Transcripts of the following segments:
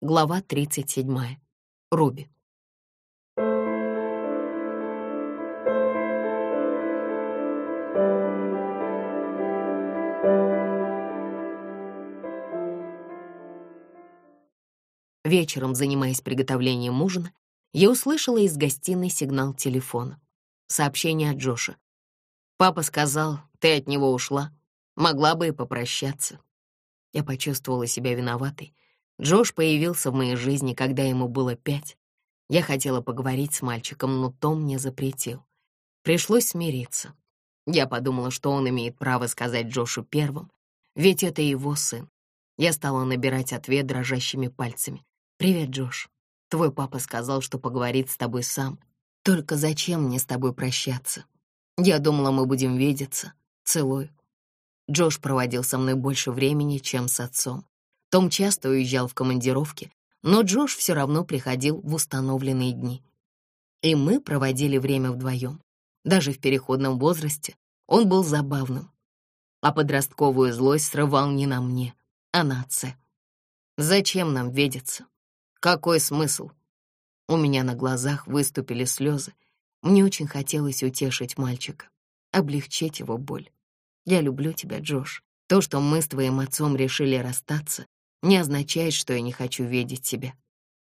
Глава 37. Руби. Вечером, занимаясь приготовлением ужина, я услышала из гостиной сигнал телефона. Сообщение от Джоша. «Папа сказал, ты от него ушла. Могла бы и попрощаться». Я почувствовала себя виноватой. Джош появился в моей жизни, когда ему было пять. Я хотела поговорить с мальчиком, но Том мне запретил. Пришлось смириться. Я подумала, что он имеет право сказать Джошу первым, ведь это его сын. Я стала набирать ответ дрожащими пальцами. «Привет, Джош. Твой папа сказал, что поговорит с тобой сам. Только зачем мне с тобой прощаться? Я думала, мы будем видеться. Целую». Джош проводил со мной больше времени, чем с отцом. Том часто уезжал в командировки, но Джош все равно приходил в установленные дни. И мы проводили время вдвоем. Даже в переходном возрасте он был забавным. А подростковую злость срывал не на мне, а на отце. Зачем нам видеться? Какой смысл? У меня на глазах выступили слезы. Мне очень хотелось утешить мальчика, облегчить его боль. Я люблю тебя, Джош. То, что мы с твоим отцом решили расстаться, не означает, что я не хочу видеть тебя.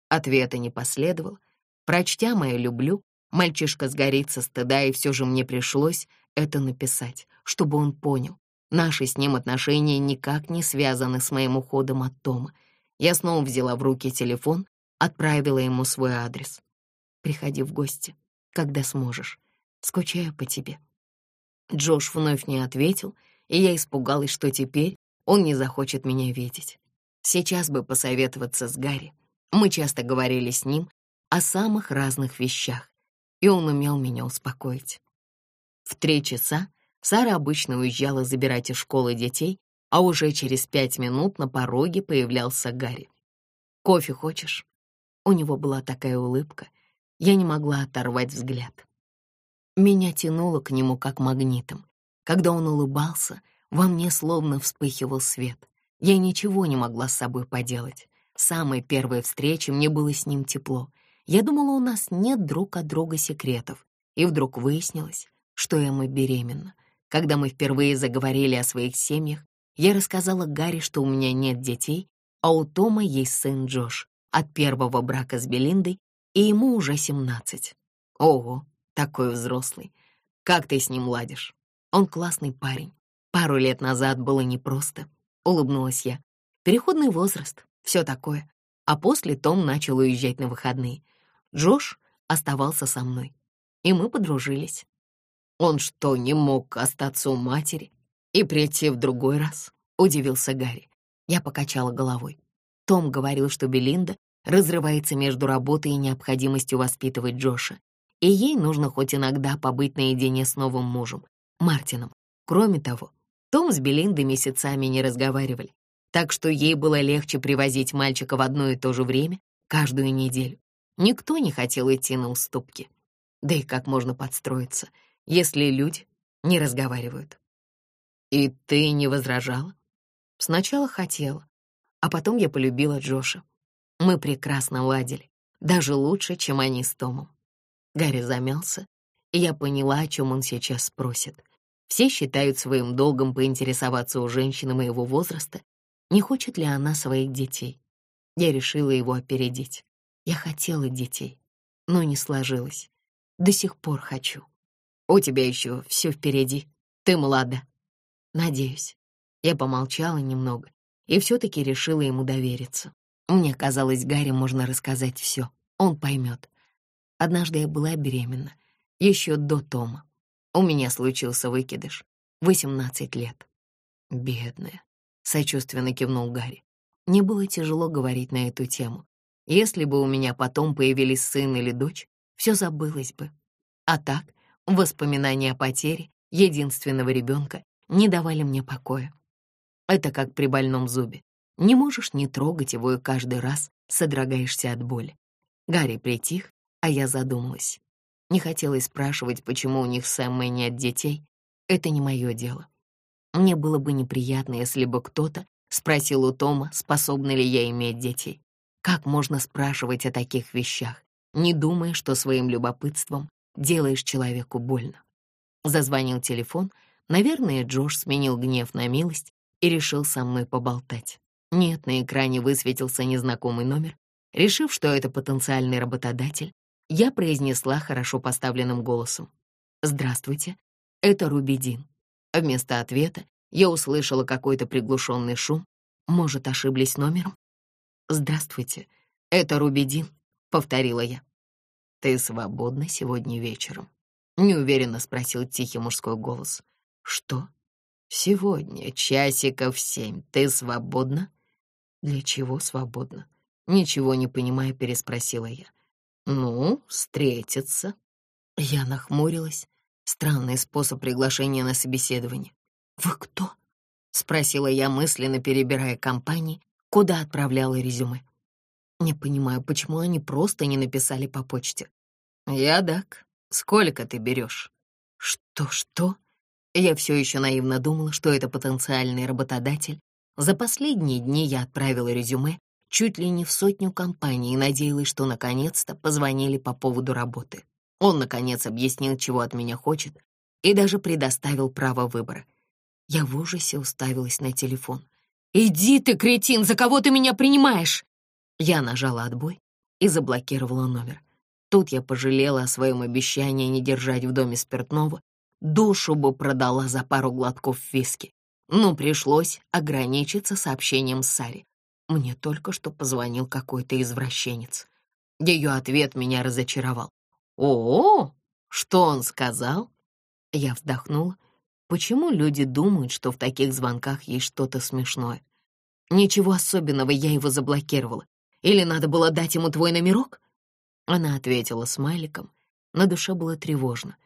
Ответа не последовало. Прочтя мое «люблю», мальчишка сгорит со стыда, и все же мне пришлось это написать, чтобы он понял. Наши с ним отношения никак не связаны с моим уходом от Тома. Я снова взяла в руки телефон, отправила ему свой адрес. «Приходи в гости, когда сможешь. Скучаю по тебе». Джош вновь не ответил, и я испугалась, что теперь он не захочет меня видеть. Сейчас бы посоветоваться с Гарри. Мы часто говорили с ним о самых разных вещах, и он умел меня успокоить. В три часа Сара обычно уезжала забирать из школы детей, а уже через пять минут на пороге появлялся Гарри. «Кофе хочешь?» У него была такая улыбка, я не могла оторвать взгляд. Меня тянуло к нему как магнитом. Когда он улыбался, во мне словно вспыхивал свет. Я ничего не могла с собой поделать. С самой первой встречи мне было с ним тепло. Я думала, у нас нет друг от друга секретов. И вдруг выяснилось, что Эмма беременна. Когда мы впервые заговорили о своих семьях, я рассказала Гарри, что у меня нет детей, а у Тома есть сын Джош от первого брака с Белиндой, и ему уже семнадцать. Ого, такой взрослый. Как ты с ним ладишь? Он классный парень. Пару лет назад было непросто, улыбнулась я. Переходный возраст, все такое. А после Том начал уезжать на выходные. Джош оставался со мной, и мы подружились. Он что, не мог остаться у матери? «И прийти в другой раз?» — удивился Гарри. Я покачала головой. Том говорил, что Белинда разрывается между работой и необходимостью воспитывать Джоша, и ей нужно хоть иногда побыть наедине с новым мужем, Мартином. Кроме того, том с Белиндой месяцами не разговаривали, так что ей было легче привозить мальчика в одно и то же время каждую неделю. Никто не хотел идти на уступки. Да и как можно подстроиться, если люди не разговаривают? «И ты не возражала?» Сначала хотела, а потом я полюбила Джоша. Мы прекрасно ладили, даже лучше, чем они с Томом. Гарри замялся, и я поняла, о чем он сейчас спросит. Все считают своим долгом поинтересоваться у женщины моего возраста, не хочет ли она своих детей. Я решила его опередить. Я хотела детей, но не сложилось. До сих пор хочу. У тебя еще все впереди. Ты молода. Надеюсь. Я помолчала немного и все-таки решила ему довериться. Мне казалось, Гарри можно рассказать все. Он поймет. Однажды я была беременна, еще до Тома. У меня случился выкидыш. Восемнадцать лет. Бедная. Сочувственно кивнул Гарри. Мне было тяжело говорить на эту тему. Если бы у меня потом появились сын или дочь, все забылось бы. А так, воспоминания о потере единственного ребенка не давали мне покоя. Это как при больном зубе. Не можешь не трогать его и каждый раз содрогаешься от боли. Гарри притих, а я задумалась. Не хотела спрашивать, почему у них с Эммой нет детей. Это не мое дело. Мне было бы неприятно, если бы кто-то спросил у Тома, способна ли я иметь детей. Как можно спрашивать о таких вещах, не думая, что своим любопытством делаешь человеку больно? Зазвонил телефон. Наверное, Джош сменил гнев на милость и решил со мной поболтать. Нет, на экране высветился незнакомый номер. Решив, что это потенциальный работодатель, я произнесла хорошо поставленным голосом. «Здравствуйте, это Рубидин». Вместо ответа я услышала какой-то приглушенный шум. Может, ошиблись номером? «Здравствуйте, это Рубидин», — повторила я. «Ты свободна сегодня вечером?» — неуверенно спросил тихий мужской голос. «Что? Сегодня, часиков семь, ты свободна?» «Для чего свободна?» Ничего не понимая, переспросила я. «Ну, встретиться». Я нахмурилась. Странный способ приглашения на собеседование. «Вы кто?» — спросила я, мысленно перебирая компании, куда отправляла резюме. Не понимаю, почему они просто не написали по почте. «Я Дак. Сколько ты берешь?» «Что-что?» Я все еще наивно думала, что это потенциальный работодатель. За последние дни я отправила резюме чуть ли не в сотню компаний и надеялась, что наконец-то позвонили по поводу работы. Он, наконец, объяснил, чего от меня хочет, и даже предоставил право выбора. Я в ужасе уставилась на телефон. «Иди ты, кретин, за кого ты меня принимаешь?» Я нажала отбой и заблокировала номер. Тут я пожалела о своем обещании не держать в доме спиртного. Душу бы продала за пару глотков виски. Но пришлось ограничиться сообщением Саре. Мне только что позвонил какой-то извращенец. Ее ответ меня разочаровал. «О, что он сказал?» Я вздохнула. Почему люди думают, что в таких звонках есть что-то смешное? Ничего особенного, я его заблокировала. Или надо было дать ему твой номерок? Она ответила смайликом. На душе было тревожно.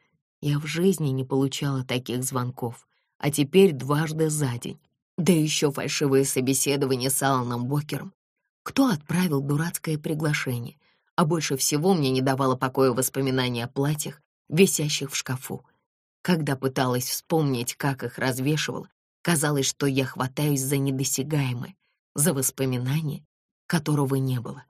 Я в жизни не получала таких звонков, а теперь дважды за день. Да еще фальшивое собеседование с Аланом Бокером. Кто отправил дурацкое приглашение? а больше всего мне не давало покоя воспоминания о платьях, висящих в шкафу. Когда пыталась вспомнить, как их развешивала, казалось, что я хватаюсь за недосягаемое, за воспоминание, которого не было.